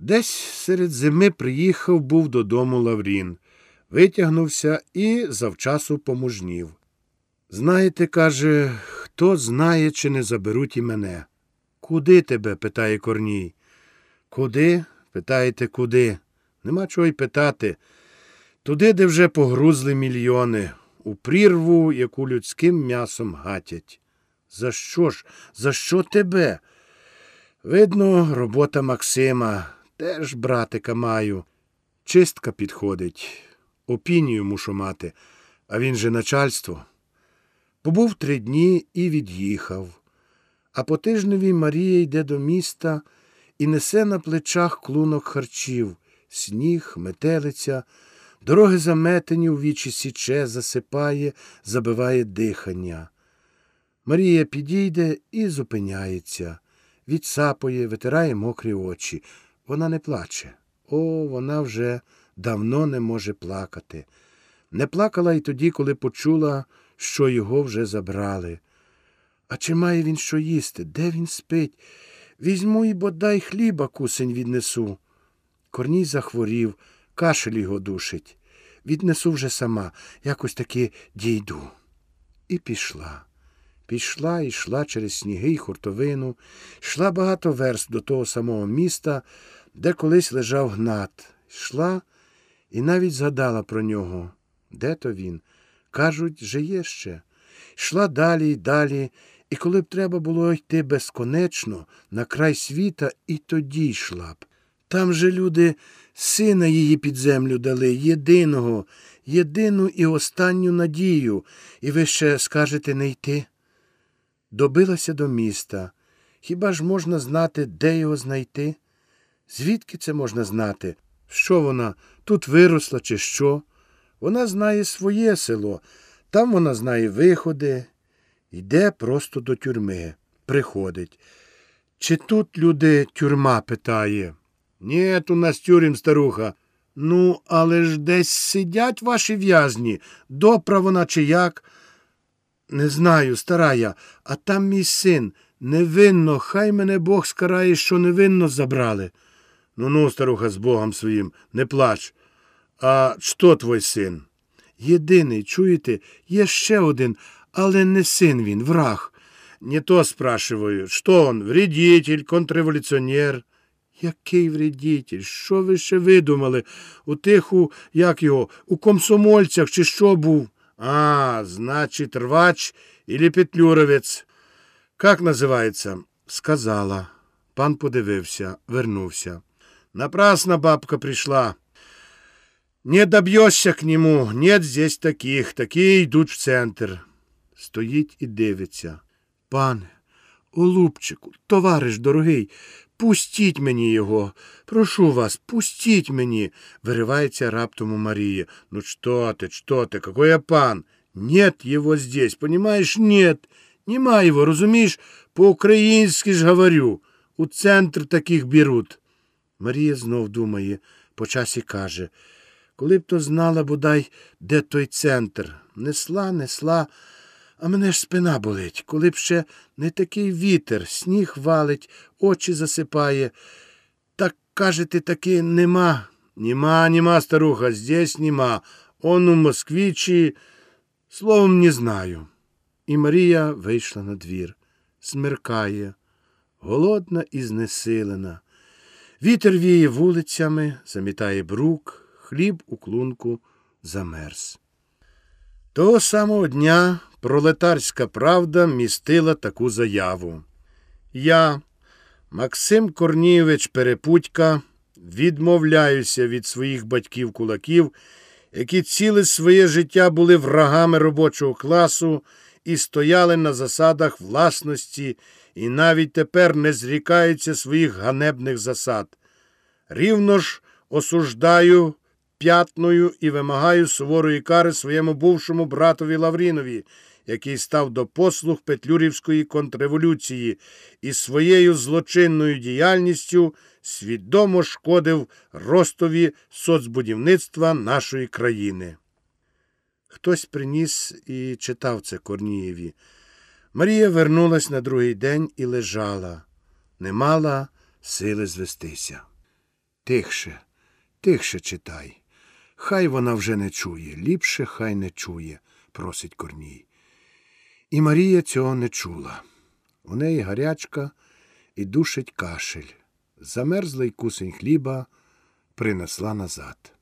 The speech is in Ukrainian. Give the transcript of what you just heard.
Десь серед зими приїхав був додому Лаврін, витягнувся і завчасу помужнів. Знаєте, каже, хто знає, чи не заберуть і мене. Куди тебе? питає Корній. Куди? Питаєте, куди? Нема чого й питати. Туди, де вже погрузли мільйони, у прірву, яку людським м'ясом гатять. За що ж? За що тебе? Видно, робота Максима. Теж братика маю. Чистка підходить. Опінію мушу мати, а він же начальство. Побув три дні і від'їхав. А по тижневі Марія йде до міста і несе на плечах клунок харчів, сніг, метелиця, дороги заметені у вічі січе, засипає, забиває дихання. Марія підійде і зупиняється, відсапує, витирає мокрі очі. Вона не плаче. О, вона вже давно не може плакати. Не плакала й тоді, коли почула, що його вже забрали. А чи має він що їсти? Де він спить? Візьму і бодай хліба кусень віднесу. Корній захворів, кашель його душить. Віднесу вже сама, якось таки дійду. І пішла. Пішла і йшла через сніги й хуртовину, йшла багато верст до того самого міста, де колись лежав гнат. Йшла і навіть згадала про нього. Де то він? Кажуть, жиє ще. Йшла далі й далі, і коли б треба було йти безконечно на край світа, і тоді йшла б. Там же люди сина її під землю дали, єдиного, єдину і останню надію, і ви ще скажете не йти. Добилася до міста. Хіба ж можна знати, де його знайти? Звідки це можна знати? Що вона тут виросла, чи що? Вона знає своє село, там вона знає виходи, йде просто до тюрми, приходить. Чи тут люди тюрма питає? Ні, у нас тюрем, старуха. Ну, але ж десь сидять ваші в'язні, допра вона чи як. Не знаю, старая, а там мій син. Невинно, хай мене Бог скарає, що невинно забрали. Ну ну, старуха, з Богом своїм, не плач. А що твой син? Єдиний, чуєте, є ще один, але не син він, враг. Не то спрашиваю, що он, вредитель, контрреволюціонер? Який вредитель? Що ви ще видумали? У тиху, як його, у комсомольцях чи що був? А, значить, рвач или петлюровець. Как називається? Сказала. Пан подивився, вернувся. Напрасно бабка пришла. Не добьешься к нему, нет здесь таких, такі йдуть в центр. Стоїть і дивиться. Пане, голубчику, товариш дорогий, пустіть мені його. Прошу вас, пустіть мені, виривається раптом у Марія. Ну что ты, что ты, какой я пан? Нет его здесь, понимаешь, нет. Нема его, розумієш? По-українськи ж говорю. У центр таких беруть. Марія знов думає, по часі каже, коли б то знала, бодай, де той центр. Несла, несла, а мене ж спина болить, коли б ще не такий вітер, сніг валить, очі засипає. Так, кажете, таки нема. Нема, нема, старуха, здесь нема. Он у Москвичі, словом, не знаю. І Марія вийшла на двір. Смеркає, голодна і знесилена. Вітер віє вулицями, замітає брук, хліб у клунку замерз. Того самого дня пролетарська правда містила таку заяву. Я, Максим Корнійович Перепутька, відмовляюся від своїх батьків кулаків, які ціле своє життя були врагами робочого класу і стояли на засадах власності і навіть тепер не зрікаються своїх ганебних засад. Рівно ж осуждаю п'ятною і вимагаю суворої кари своєму бувшому братові Лаврінові, який став до послуг Петлюрівської контрреволюції і своєю злочинною діяльністю свідомо шкодив ростові соцбудівництва нашої країни. Хтось приніс і читав це Корнієві. Марія вернулась на другий день і лежала, не мала сили звестися. Тихше, тихше читай. Хай вона вже не чує, ліпше хай не чує, просить Корній. І Марія цього не чула. У неї гарячка і душить кашель. Замерзлий кусень хліба принесла назад.